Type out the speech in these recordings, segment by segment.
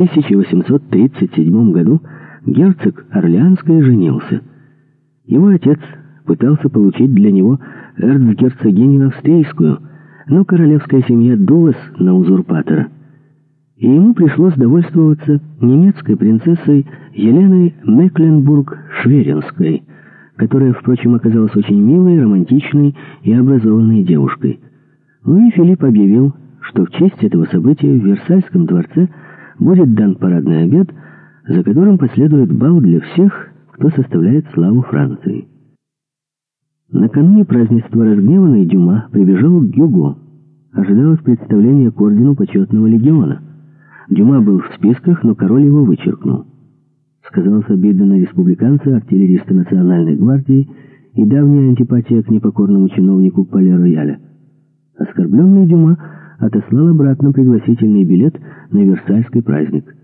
В 1837 году герцог Орлеанский женился. Его отец пытался получить для него эрцгерцогиню австрийскую, но королевская семья дулась на узурпатора. И ему пришлось довольствоваться немецкой принцессой Еленой Мекленбург-Шверенской, которая, впрочем, оказалась очень милой, романтичной и образованной девушкой. Луи Филипп объявил, что в честь этого события в Версальском дворце будет дан парадный обед, за которым последует бал для всех, кто составляет славу Франции. Накануне празднества разгневанный Дюма прибежал к Гюго. Ожидалось представление к ордену почетного легиона. Дюма был в списках, но король его вычеркнул. Сказался обида на республиканца, артиллериста национальной гвардии и давняя антипатия к непокорному чиновнику Пале-Рояля. Оскорбленный Дюма отослал обратно пригласительный билет на Версальский праздник.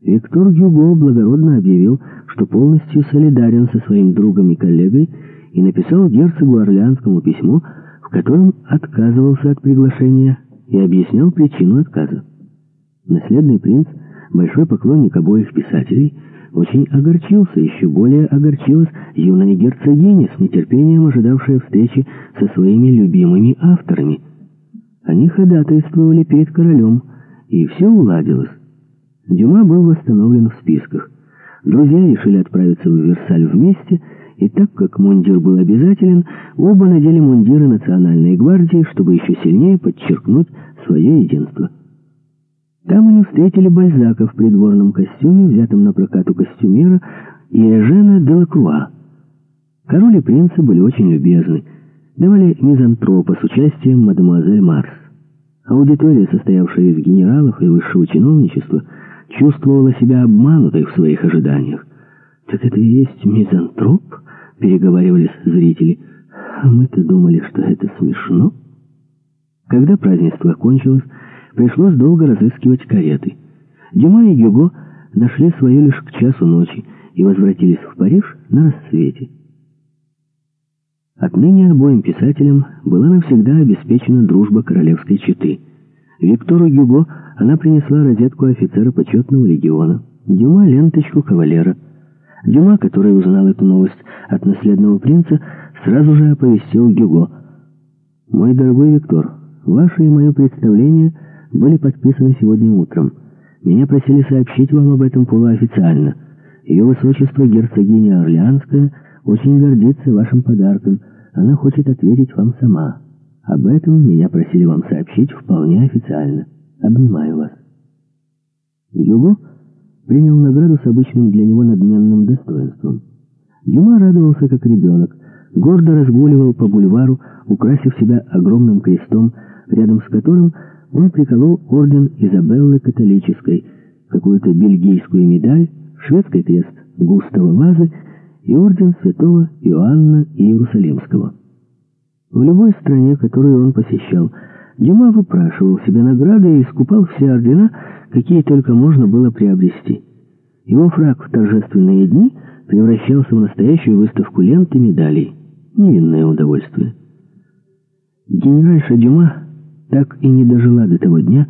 Виктор Гюго благородно объявил, что полностью солидарен со своим другом и коллегой, и написал герцогу Орлеанскому письмо, в котором отказывался от приглашения и объяснял причину отказа. Наследный принц, большой поклонник обоих писателей, очень огорчился, еще более огорчилась юная герцогиня, с нетерпением ожидавшая встречи со своими любимыми авторами – они ходатайствовали перед королем, и все уладилось. Дюма был восстановлен в списках. Друзья решили отправиться в Версаль вместе, и так как мундир был обязателен, оба надели мундиры национальной гвардии, чтобы еще сильнее подчеркнуть свое единство. Там они встретили Бальзака в придворном костюме, взятом на прокат у костюмера, и Эжена Делакруа. Король и принцы были очень любезны давали мизантропа с участием мадемуазель Марс. Аудитория, состоявшая из генералов и высшего чиновничества, чувствовала себя обманутой в своих ожиданиях. «Так это и есть мизантроп?» — переговаривались зрители. «А мы-то думали, что это смешно». Когда празднество кончилось, пришлось долго разыскивать кареты. Дюма и Гюго нашли свое лишь к часу ночи и возвратились в Париж на рассвете. Отныне обоим писателям была навсегда обеспечена дружба королевской четы. Виктору Гюго она принесла розетку офицера почетного легиона, Дюма — ленточку кавалера. Дюма, который узнал эту новость от наследного принца, сразу же оповестил Гюго. «Мой дорогой Виктор, ваше и мое представление были подписаны сегодня утром. Меня просили сообщить вам об этом полуофициально. Ее высочество герцогиня Орлеанская очень гордится вашим подарком — она хочет ответить вам сама. Об этом меня просили вам сообщить вполне официально. Обнимаю вас. Юго принял награду с обычным для него надменным достоинством. Дюма радовался как ребенок, гордо разгуливал по бульвару, украсив себя огромным крестом, рядом с которым он приколол орден Изабеллы Католической, какую-то бельгийскую медаль, шведский крест Густава Вазы и орден святого Иоанна Иерусалимского. В любой стране, которую он посещал, Дюма выпрашивал себе награды и искупал все ордена, какие только можно было приобрести. Его фраг в торжественные дни превращался в настоящую выставку лент и медалей. Невинное удовольствие. Генеральша Дюма так и не дожила до того дня,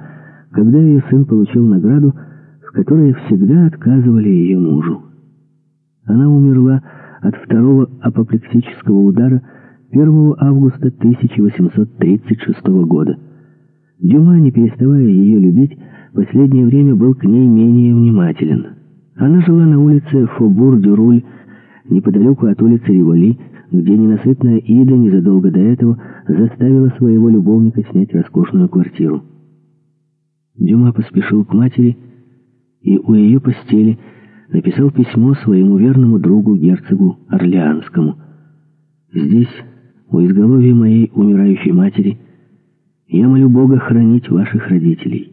когда ее сын получил награду, в которой всегда отказывали ее мужу. Она умерла от второго апоплексического удара 1 августа 1836 года. Дюма, не переставая ее любить, последнее время был к ней менее внимателен. Она жила на улице Фобур-Дюруль, неподалеку от улицы Риволи, где ненасытная Ида незадолго до этого заставила своего любовника снять роскошную квартиру. Дюма поспешил к матери, и у ее постели написал письмо своему верному другу, герцогу Орлеанскому. «Здесь, у изголовья моей умирающей матери, я молю Бога хранить ваших родителей».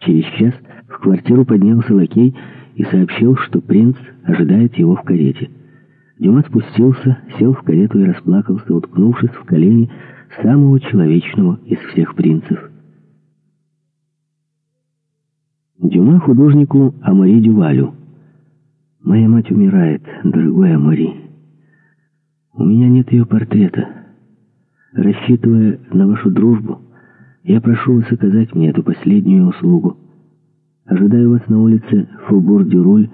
Через час в квартиру поднялся лакей и сообщил, что принц ожидает его в карете. Дюма спустился, сел в карету и расплакался, уткнувшись в колени самого человечного из всех принцев. Дюма художнику Амари Дювалю. «Моя мать умирает, дорогой Амари. У меня нет ее портрета. Рассчитывая на вашу дружбу, я прошу вас оказать мне эту последнюю услугу. Ожидаю вас на улице Фубур-Дюруль